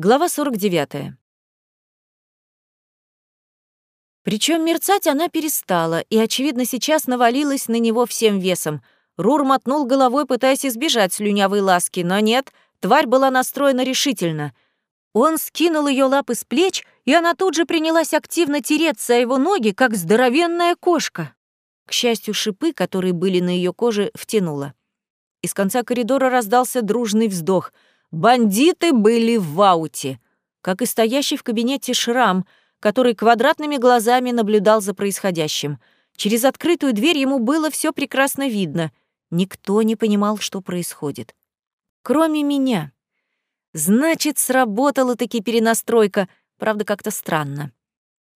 Глава 49. Причем мерцать она перестала, и, очевидно, сейчас навалилась на него всем весом. Рур мотнул головой, пытаясь избежать слюнявой ласки, но нет, тварь была настроена решительно. Он скинул ее лапы с плеч, и она тут же принялась активно тереться о его ноги, как здоровенная кошка. К счастью, шипы, которые были на ее коже, втянула. Из конца коридора раздался дружный вздох. Бандиты были в ауте, как и стоящий в кабинете шрам — который квадратными глазами наблюдал за происходящим. Через открытую дверь ему было все прекрасно видно. Никто не понимал, что происходит. Кроме меня. Значит, сработала-таки перенастройка, правда, как-то странно.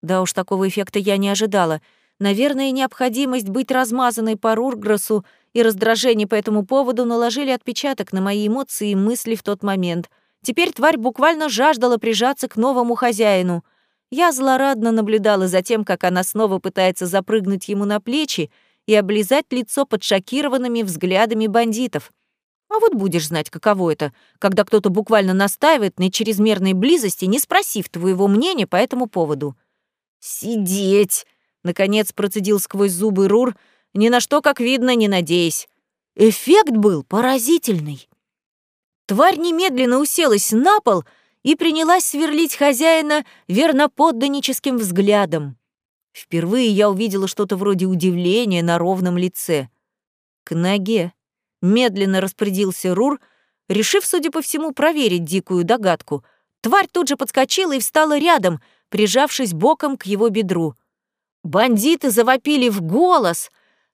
Да уж, такого эффекта я не ожидала. Наверное, необходимость быть размазанной по Рурграсу и раздражение по этому поводу наложили отпечаток на мои эмоции и мысли в тот момент. Теперь тварь буквально жаждала прижаться к новому хозяину. Я злорадно наблюдала за тем, как она снова пытается запрыгнуть ему на плечи и облизать лицо под шокированными взглядами бандитов. А вот будешь знать, каково это, когда кто-то буквально настаивает на чрезмерной близости, не спросив твоего мнения по этому поводу. «Сидеть!» — наконец процедил сквозь зубы Рур, ни на что, как видно, не надеясь. Эффект был поразительный. Тварь немедленно уселась на пол — и принялась сверлить хозяина верноподданническим взглядом. Впервые я увидела что-то вроде удивления на ровном лице. К ноге медленно распорядился Рур, решив, судя по всему, проверить дикую догадку. Тварь тут же подскочила и встала рядом, прижавшись боком к его бедру. Бандиты завопили в голос,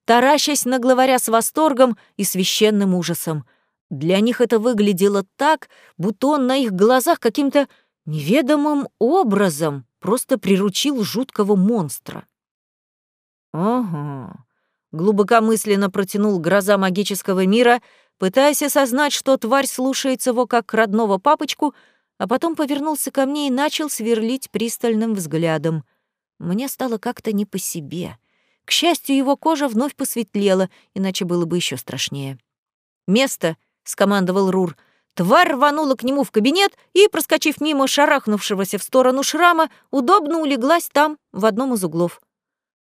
таращась на главаря с восторгом и священным ужасом — для них это выглядело так, будто он на их глазах каким-то неведомым образом просто приручил жуткого монстра. «Ага», — глубокомысленно протянул гроза магического мира, пытаясь осознать, что тварь слушается его как родного папочку, а потом повернулся ко мне и начал сверлить пристальным взглядом. Мне стало как-то не по себе. К счастью, его кожа вновь посветлела, иначе было бы еще страшнее. Место — скомандовал Рур. Тварь рванула к нему в кабинет и, проскочив мимо шарахнувшегося в сторону шрама, удобно улеглась там, в одном из углов.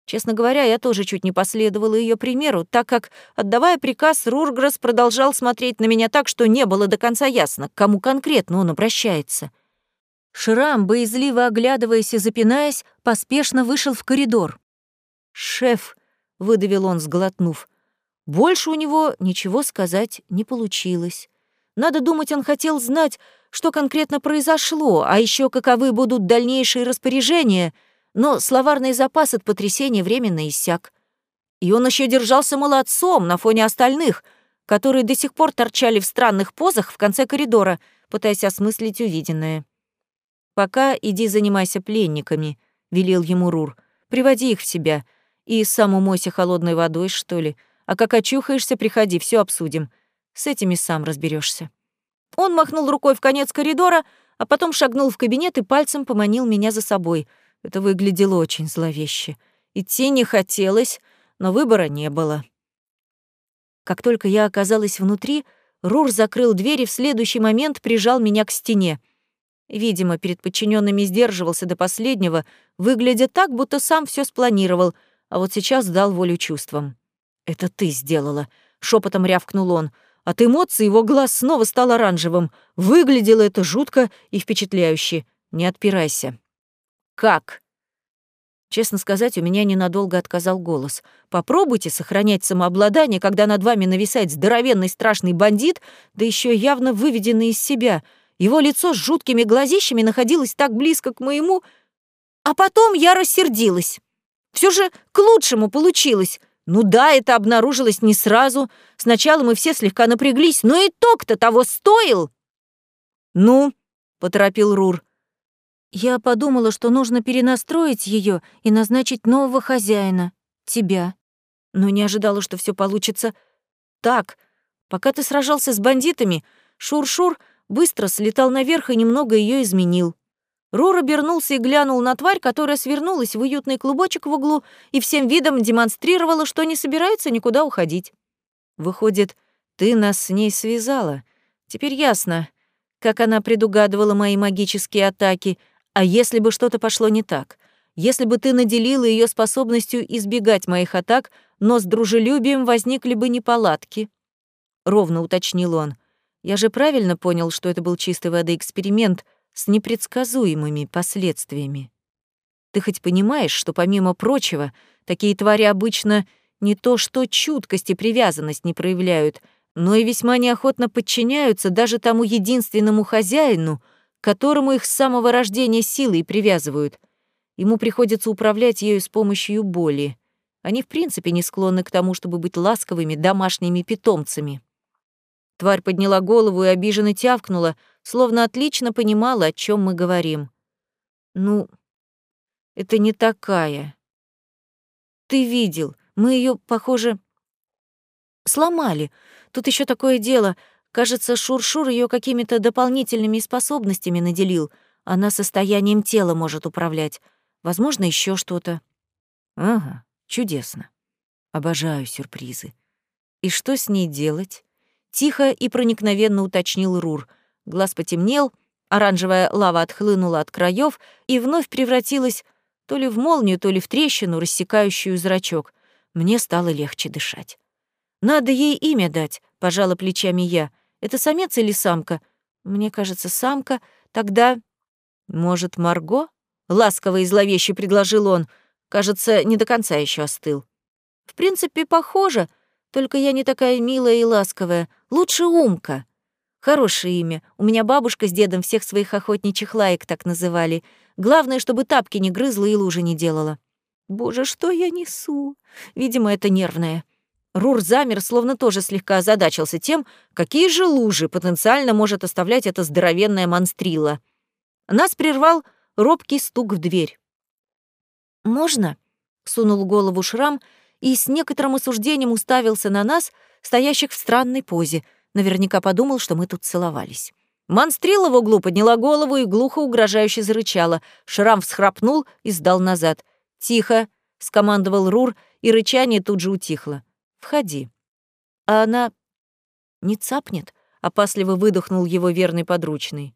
Честно говоря, я тоже чуть не последовала ее примеру, так как, отдавая приказ, Рургресс продолжал смотреть на меня так, что не было до конца ясно, к кому конкретно он обращается. Шрам, боязливо оглядываясь и запинаясь, поспешно вышел в коридор. «Шеф», — выдавил он, сглотнув, больше у него ничего сказать не получилось. Надо думать, он хотел знать, что конкретно произошло, а еще каковы будут дальнейшие распоряжения, но словарный запас от потрясения временно иссяк. И он еще держался молодцом на фоне остальных, которые до сих пор торчали в странных позах в конце коридора, пытаясь осмыслить увиденное. «Пока иди занимайся пленниками», — велел ему Рур. «Приводи их в себя. И сам умойся холодной водой, что ли. А как очухаешься, приходи, все обсудим. С этими сам разберешься. Он махнул рукой в конец коридора, а потом шагнул в кабинет и пальцем поманил меня за собой. Это выглядело очень зловеще. Идти не хотелось, но выбора не было. Как только я оказалась внутри, Рур закрыл дверь и в следующий момент прижал меня к стене. Видимо, перед подчиненными сдерживался до последнего, выглядя так, будто сам все спланировал, а вот сейчас дал волю чувствам. «Это ты сделала», — шепотом рявкнул он. От эмоций его глаз снова стал оранжевым. Выглядело это жутко и впечатляюще. Не отпирайся. «Как?» Честно сказать, у меня ненадолго отказал голос. Попробуйте сохранять самообладание, когда над вами нависает здоровенный страшный бандит, да еще явно выведенный из себя. Его лицо с жуткими глазищами находилось так близко к моему, а потом я рассердилась. Все же к лучшему получилось. Ну да, это обнаружилось не сразу. Сначала мы все слегка напряглись, но итог-то того стоил. Ну, поторопил Рур. Я подумала, что нужно перенастроить ее и назначить нового хозяина, тебя. Но не ожидала, что все получится так. Пока ты сражался с бандитами, Шур-Шур быстро слетал наверх и немного ее изменил. Рур обернулся и глянул на тварь, которая свернулась в уютный клубочек в углу и всем видом демонстрировала, что не собирается никуда уходить. «Выходит, ты нас с ней связала. Теперь ясно. как она предугадывала мои магические атаки, а если бы что-то пошло не так? Если бы ты наделила ее способностью избегать моих атак, но с дружелюбием возникли бы неполадки?» Ровно уточнил он. «Я же правильно понял, что это был чистой воды эксперимент с непредсказуемыми последствиями. Ты хоть понимаешь, что, помимо прочего, такие твари обычно не то что чуткость и привязанность не проявляют, но и весьма неохотно подчиняются даже тому единственному хозяину, которому их с самого рождения силой привязывают. Ему приходится управлять ею с помощью боли. Они в принципе не склонны к тому, чтобы быть ласковыми домашними питомцами. Тварь подняла голову и обиженно тявкнула, словно отлично понимала, о чем мы говорим. «Ну, это не такая. Ты видел, мы ее, похоже, сломали. Тут еще такое дело. Кажется, Шуршур ее какими-то дополнительными способностями наделил. Она состоянием тела может управлять. Возможно, еще что-то. Ага, чудесно. Обожаю сюрпризы. И что с ней делать? Тихо и проникновенно уточнил Рур. Глаз потемнел, оранжевая лава отхлынула от краев и вновь превратилась то ли в молнию, то ли в трещину, рассекающую зрачок. Мне стало легче дышать. «Надо ей имя дать», — пожала плечами я. «Это самец или самка?» «Мне кажется, самка. Тогда...» «Может, Марго?» — ласково и зловеще предложил он. Кажется, не до конца еще остыл. «В принципе, похоже, только я не такая милая и ласковая. Лучше Умка». Хорошее имя. У меня бабушка с дедом всех своих охотничьих лаек так называли. Главное, чтобы тапки не грызла и лужи не делала. Боже, что я несу? Видимо, это нервное. Рур замер, словно тоже слегка озадачился тем, какие же лужи потенциально может оставлять эта здоровенная монстрила. Нас прервал робкий стук в дверь. «Можно?» — сунул голову шрам и с некоторым осуждением уставился на нас, стоящих в странной позе. Наверняка подумал, что мы тут целовались. Монстрила в углу подняла голову и глухо угрожающе зарычала. Шрам всхрапнул и сдал назад. «Тихо!» — скомандовал Рур, и рычание тут же утихло. Входи. А она не цапнет, опасливо выдохнул его верный подручный.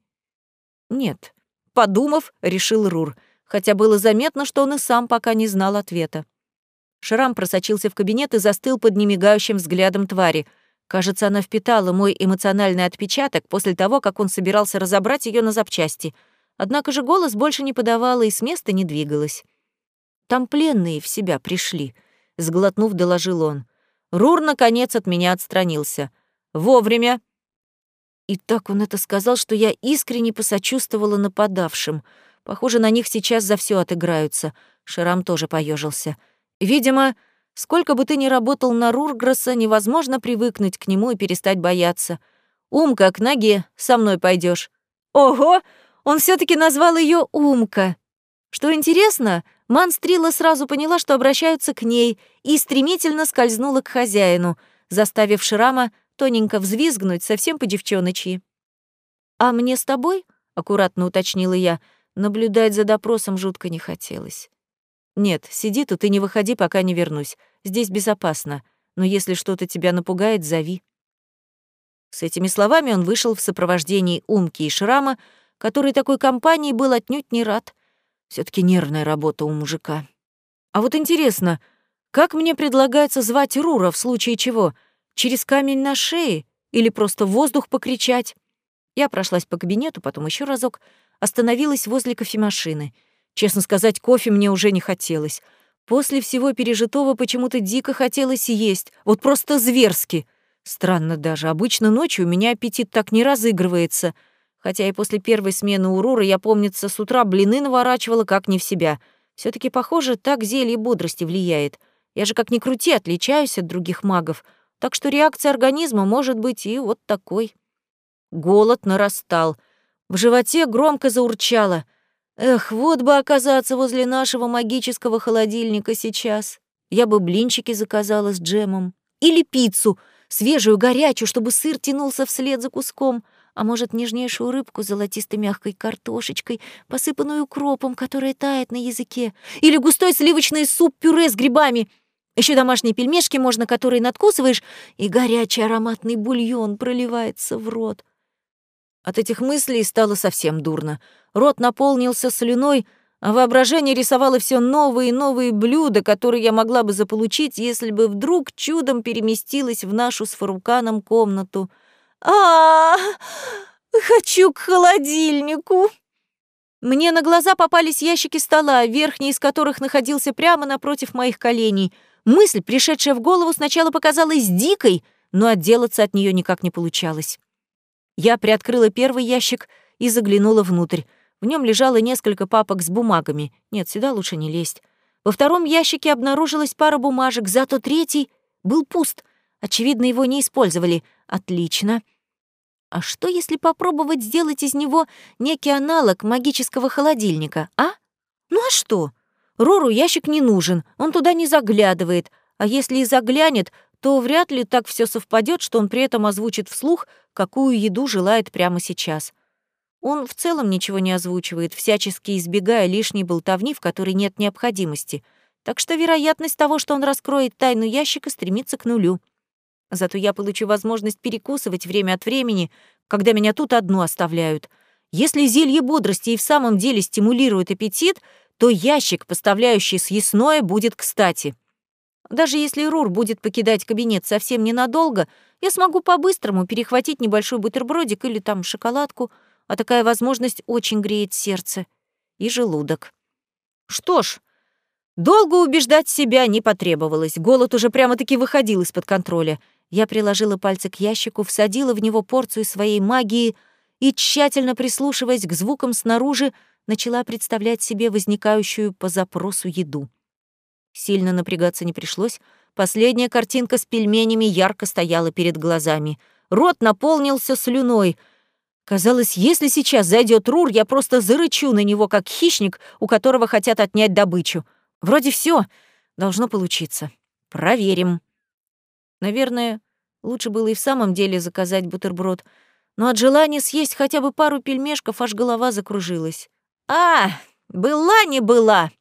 Нет. Подумав, решил Рур, хотя было заметно, что он и сам пока не знал ответа. Шрам просочился в кабинет и застыл под немигающим взглядом твари. Кажется, она впитала мой эмоциональный отпечаток после того, как он собирался разобрать ее на запчасти. Однако же голос больше не подавала и с места не двигалась. «Там пленные в себя пришли», — сглотнув, доложил он. Рур, наконец, от меня отстранился. «Вовремя!» И так он это сказал, что я искренне посочувствовала нападавшим. Похоже, на них сейчас за все отыграются. Шрам тоже поежился. Видимо, сколько бы ты ни работал на Рургресса, невозможно привыкнуть к нему и перестать бояться. Умка к ноге, со мной пойдешь. Ого! Он все таки назвал ее Умка. Что интересно, Манстрила сразу поняла, что обращаются к ней, и стремительно скользнула к хозяину, заставив Шрама тоненько взвизгнуть совсем по девчоночьи. «А мне с тобой?» — аккуратно уточнила я. Наблюдать за допросом жутко не хотелось. «Нет, сиди тут и не выходи, пока не вернусь. Здесь безопасно. Но если что-то тебя напугает, зови». С этими словами он вышел в сопровождении Умки и Шрама, который такой компанией был отнюдь не рад — все таки нервная работа у мужика. А вот интересно, как мне предлагается звать Рура в случае чего? Через камень на шее или просто в воздух покричать? Я прошлась по кабинету, потом еще разок, остановилась возле кофемашины. Честно сказать, кофе мне уже не хотелось. После всего пережитого почему-то дико хотелось есть, вот просто зверски. Странно даже, обычно ночью у меня аппетит так не разыгрывается — Хотя и после первой смены урора я, помнится, с утра блины наворачивала как не в себя. все таки похоже, так зелье бодрости влияет. Я же как ни крути отличаюсь от других магов, так что реакция организма может быть и вот такой. Голод нарастал. В животе громко заурчало. Эх, вот бы оказаться возле нашего магического холодильника сейчас. Я бы блинчики заказала с джемом. Или пиццу, свежую, горячую, чтобы сыр тянулся вслед за куском — а может, нежнейшую рыбку с золотисто-мягкой картошечкой, посыпанную укропом, которая тает на языке, или густой сливочный суп-пюре с грибами. Еще домашние пельмешки можно, которые надкусываешь, и горячий ароматный бульон проливается в рот. От этих мыслей стало совсем дурно. Рот наполнился слюной, а воображение рисовало все новые и новые блюда, которые я могла бы заполучить, если бы вдруг чудом переместилась в нашу с Фаруканом комнату. а, -а, Хочу к холодильнику!» Мне на глаза попались ящики стола, верхний из которых находился прямо напротив моих коленей. Мысль, пришедшая в голову, сначала показалась дикой, но отделаться от нее никак не получалось. Я приоткрыла первый ящик и заглянула внутрь. В нем лежало несколько папок с бумагами. Нет, сюда лучше не лезть. Во втором ящике обнаружилась пара бумажек, зато третий был пуст. Очевидно, его не использовали. Отлично. А что, если попробовать сделать из него некий аналог магического холодильника, а? Ну а что? Рору ящик не нужен, он туда не заглядывает, а если и заглянет, то вряд ли так все совпадет, что он при этом озвучит вслух, какую еду желает прямо сейчас. Он в целом ничего не озвучивает, всячески избегая лишней болтовни, в которой нет необходимости. Так что вероятность того, что он раскроет тайну ящика, стремится к нулю. Зато я получу возможность перекусывать время от времени, когда меня тут одну оставляют. Если зелье бодрости и в самом деле стимулирует аппетит, то ящик, поставляющий съестное, будет кстати. Даже если Рур будет покидать кабинет совсем ненадолго, я смогу по-быстрому перехватить небольшой бутербродик или там шоколадку, а такая возможность очень греет сердце и желудок. Что ж, долго убеждать себя не потребовалось. Голод уже прямо-таки выходил из-под контроля. Я приложила пальцы к ящику, всадила в него порцию своей магии и, тщательно прислушиваясь к звукам снаружи, начала представлять себе возникающую по запросу еду. Сильно напрягаться не пришлось. Последняя картинка с пельменями ярко стояла перед глазами. Рот наполнился слюной. Казалось, если сейчас зайдет Рур, я просто зарычу на него, как хищник, у которого хотят отнять добычу. Вроде все должно получиться. Проверим. Наверное, лучше было и в самом деле заказать бутерброд, но от желания съесть хотя бы пару пельмешков аж голова закружилась. «А, была не была!»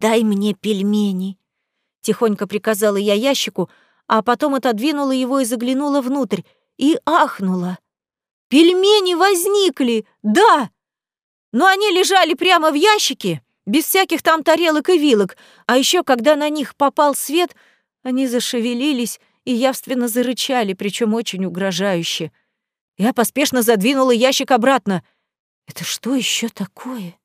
«Дай мне пельмени», — тихонько приказала я ящику, а потом отодвинула его и заглянула внутрь, и ахнула. «Пельмени возникли, да! Но они лежали прямо в ящике, без всяких там тарелок и вилок, а еще, когда на них попал свет, они зашевелились и явственно зарычали, причем очень угрожающе. Я поспешно задвинула ящик обратно. «Это что еще такое?»